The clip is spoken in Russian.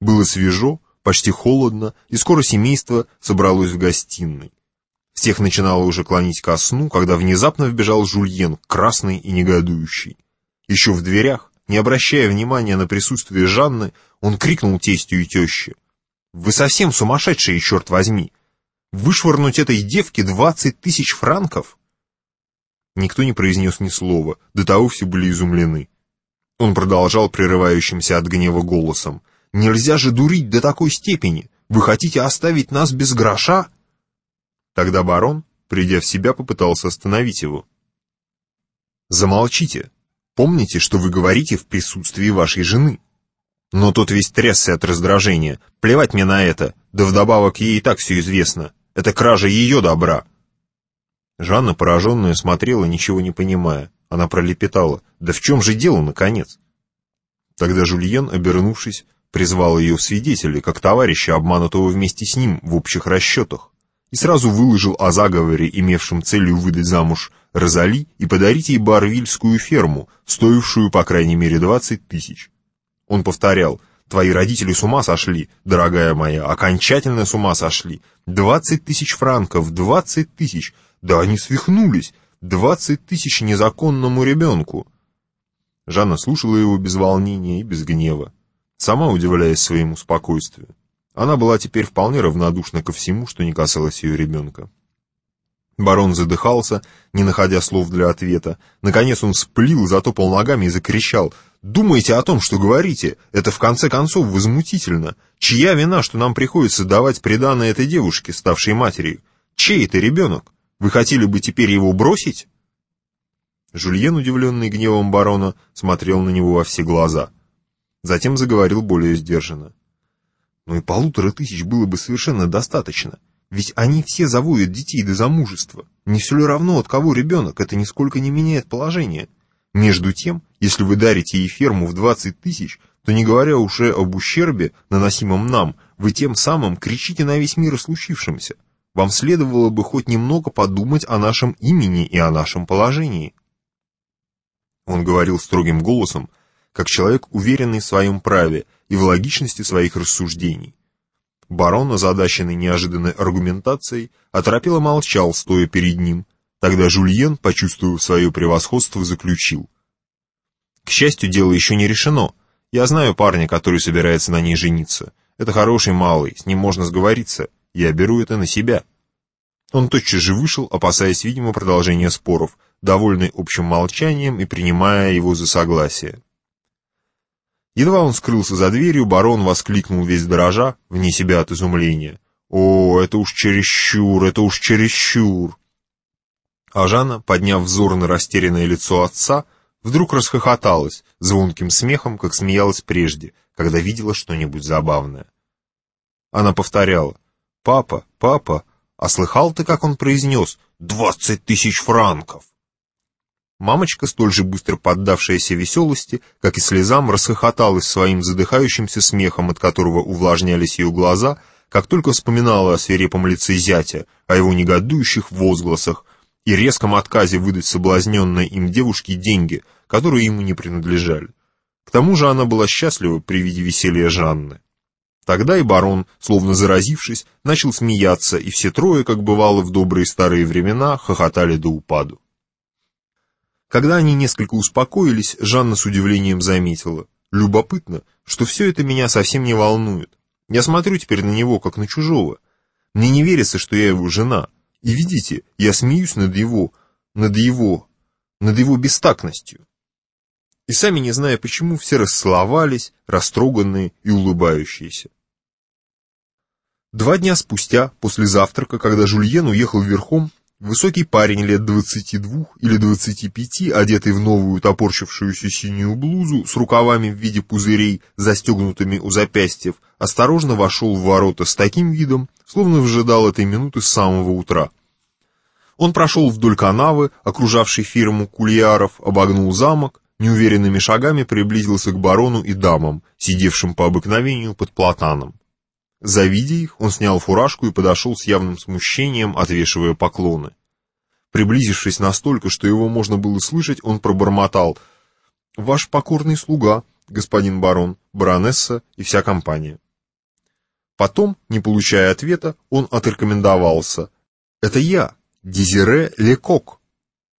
Было свежо, почти холодно, и скоро семейство собралось в гостиной. Всех начинало уже клонить ко сну, когда внезапно вбежал Жульен, красный и негодующий. Еще в дверях, не обращая внимания на присутствие Жанны, он крикнул тестю и теще. «Вы совсем сумасшедшие, черт возьми! Вышвырнуть этой девке двадцать тысяч франков?» Никто не произнес ни слова, до того все были изумлены. Он продолжал прерывающимся от гнева голосом. «Нельзя же дурить до такой степени! Вы хотите оставить нас без гроша?» Тогда барон, придя в себя, попытался остановить его. «Замолчите. Помните, что вы говорите в присутствии вашей жены». Но тот весь трясся от раздражения. «Плевать мне на это, да вдобавок ей и так все известно. Это кража ее добра». Жанна, пораженная, смотрела, ничего не понимая. Она пролепетала. «Да в чем же дело, наконец?» Тогда Жульен, обернувшись, призвал ее в свидетели, как товарища, обманутого вместе с ним в общих расчетах, и сразу выложил о заговоре, имевшем целью выдать замуж Розали и подарить ей барвильскую ферму, стоившую по крайней мере двадцать тысяч. Он повторял, «Твои родители с ума сошли, дорогая моя, окончательно с ума сошли. Двадцать тысяч франков, двадцать тысяч, да они свихнулись, двадцать тысяч незаконному ребенку». Жанна слушала его без волнения и без гнева, сама удивляясь своему спокойствию. Она была теперь вполне равнодушна ко всему, что не касалось ее ребенка. Барон задыхался, не находя слов для ответа. Наконец он сплил, затопал ногами и закричал. «Думайте о том, что говорите. Это в конце концов возмутительно. Чья вина, что нам приходится давать приданное этой девушке, ставшей матерью? Чей это ребенок? Вы хотели бы теперь его бросить?» Жульен, удивленный гневом барона, смотрел на него во все глаза. Затем заговорил более сдержанно. «Ну и полутора тысяч было бы совершенно достаточно. Ведь они все заводят детей до замужества. Не все ли равно, от кого ребенок, это нисколько не меняет положение. Между тем, если вы дарите ей ферму в 20 тысяч, то не говоря уже об ущербе, наносимом нам, вы тем самым кричите на весь мир о случившемся. Вам следовало бы хоть немного подумать о нашем имени и о нашем положении. Он говорил строгим голосом, как человек, уверенный в своем праве и в логичности своих рассуждений. Барон, озадаченный неожиданной аргументацией, оторопело молчал, стоя перед ним. Тогда Жульен, почувствовав свое превосходство, заключил. «К счастью, дело еще не решено. Я знаю парня, который собирается на ней жениться. Это хороший малый, с ним можно сговориться. Я беру это на себя». Он тотчас же вышел, опасаясь, видимо, продолжения споров, довольный общим молчанием и принимая его за согласие. Едва он скрылся за дверью, барон воскликнул весь дрожа, вне себя от изумления. «О, это уж чересчур, это уж чересчур!» А Жанна, подняв взор на растерянное лицо отца, вдруг расхохоталась, звонким смехом, как смеялась прежде, когда видела что-нибудь забавное. Она повторяла «Папа, папа, а слыхал ты, как он произнес «двадцать тысяч франков»?» Мамочка, столь же быстро поддавшаяся веселости, как и слезам, расхохоталась своим задыхающимся смехом, от которого увлажнялись ее глаза, как только вспоминала о свирепом лице зятя, о его негодующих возгласах и резком отказе выдать соблазненной им девушке деньги, которые ему не принадлежали. К тому же она была счастлива при виде веселья Жанны. Тогда и барон, словно заразившись, начал смеяться, и все трое, как бывало в добрые старые времена, хохотали до упаду. Когда они несколько успокоились, Жанна с удивлением заметила. Любопытно, что все это меня совсем не волнует. Я смотрю теперь на него, как на чужого. Мне не верится, что я его жена. И видите, я смеюсь над его, над его, над его бестактностью. И сами, не зная почему, все расцеловались, растроганные и улыбающиеся. Два дня спустя, после завтрака, когда Жульен уехал верхом, Высокий парень лет двадцати двух или двадцати пяти, одетый в новую топорщившуюся синюю блузу с рукавами в виде пузырей, застегнутыми у запястьев, осторожно вошел в ворота с таким видом, словно выжидал этой минуты с самого утра. Он прошел вдоль канавы, окружавшей фирму кульяров, обогнул замок, неуверенными шагами приблизился к барону и дамам, сидевшим по обыкновению под платаном. Завидя их, он снял фуражку и подошел с явным смущением, отвешивая поклоны. Приблизившись настолько, что его можно было слышать, он пробормотал «Ваш покорный слуга, господин барон, баронесса и вся компания». Потом, не получая ответа, он отрекомендовался. «Это я, Дезире Лекок».